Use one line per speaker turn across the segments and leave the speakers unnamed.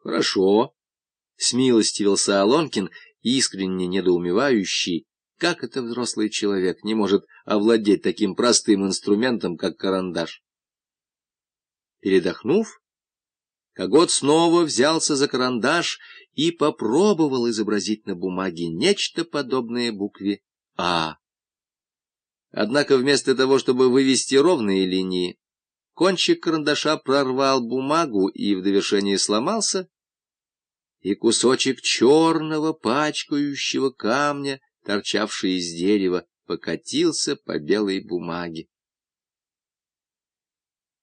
Хорошо. Смилостивился Алонкин, искренне недоумевающий, как это взрослый человек не может овладеть таким простым инструментом, как карандаш. Передохнув, Когот снова взялся за карандаш и попробовал изобразить на бумаге нечто подобное букве «А». Однако вместо того, чтобы вывести ровные линии, кончик карандаша прорвал бумагу и в довершении сломался, и кусочек черного пачкающего камня, торчавший из дерева, покатился по белой бумаге.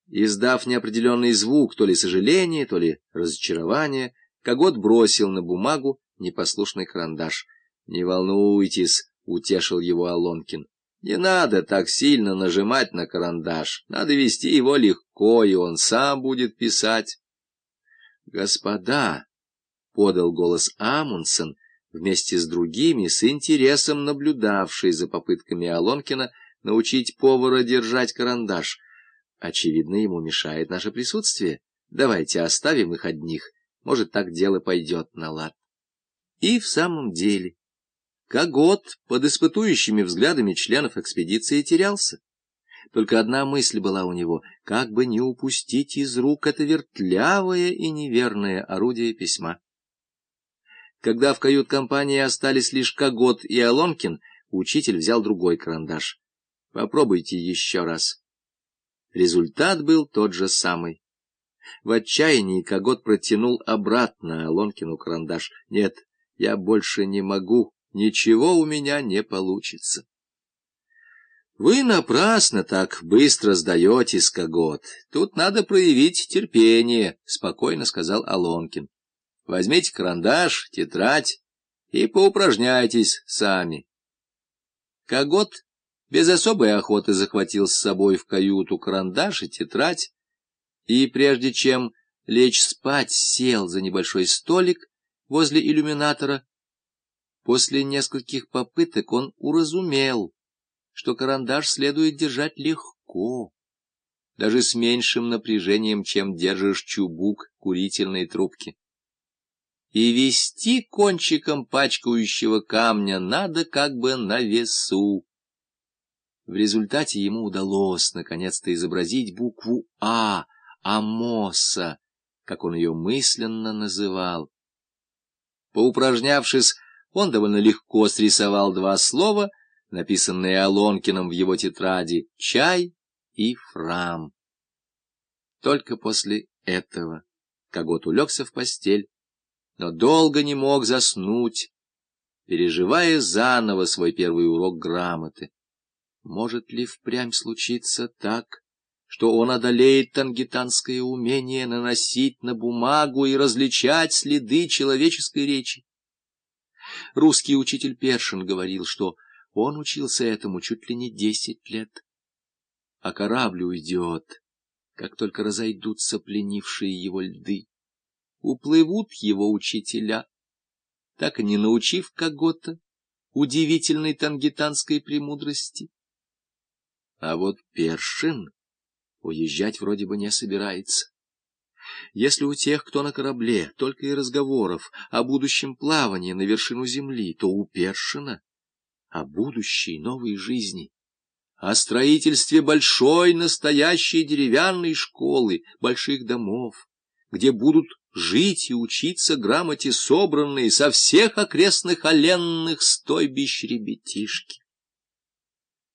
Издав неопределенный звук, то ли сожаления, то ли разочарования, Когот бросил на бумагу непослушный карандаш. — Не волнуйтесь, — утешил его Алонкин. — Не надо так сильно нажимать на карандаш. Надо вести его легко, и он сам будет писать. — Господа, — подал голос Амундсен, вместе с другими, с интересом наблюдавший за попытками Алонкина научить повара держать карандаш — Очевидно, ему мешает наше присутствие. Давайте оставим их одних. Может, так дело пойдет на лад. И в самом деле, Когот под испытующими взглядами членов экспедиции терялся. Только одна мысль была у него — как бы не упустить из рук это вертлявое и неверное орудие письма. Когда в кают-компании остались лишь Когот и Алонкин, учитель взял другой карандаш. «Попробуйте еще раз». Результат был тот же самый. В отчаянии Когот протянул обратно Алонкину карандаш. «Нет, я больше не могу, ничего у меня не получится». «Вы напрасно так быстро сдаетесь, Когот. Тут надо проявить терпение», — спокойно сказал Алонкин. «Возьмите карандаш, тетрадь и поупражняйтесь сами». Когот без особой охоты захватил с собой в каюту карандаш и тетрадь, и прежде чем лечь спать, сел за небольшой столик возле иллюминатора. После нескольких попыток он уразумел, что карандаш следует держать легко, даже с меньшим напряжением, чем держишь чубук курительной трубки. И вести кончиком пачкающего камня надо как бы на весу. В результате ему удалось наконец-то изобразить букву «А», «Амоса», как он ее мысленно называл. Поупражнявшись, он довольно легко срисовал два слова, написанные Алонкиным в его тетради «Чай» и «Фрам». Только после этого Когот улегся в постель, но долго не мог заснуть, переживая заново свой первый урок грамоты. Может ли впрямь случиться так, что он одолеет тангитанское умение наносить на бумагу и различать следы человеческой речи? Русский учитель Першин говорил, что он учился этому чуть ли не десять лет. А корабль уйдет, как только разойдутся пленившие его льды. Уплывут его учителя, так и не научив кого-то удивительной тангитанской премудрости. А вот Першин уезжать вроде бы не собирается. Если у тех, кто на корабле, только и разговоров о будущем плавании на вершину земли, то у Першина о будущей новой жизни, о строительстве большой настоящей деревянной школы, больших домов, где будут жить и учиться грамоте собранные со всех окрестных оленных стойбищ ребятишки.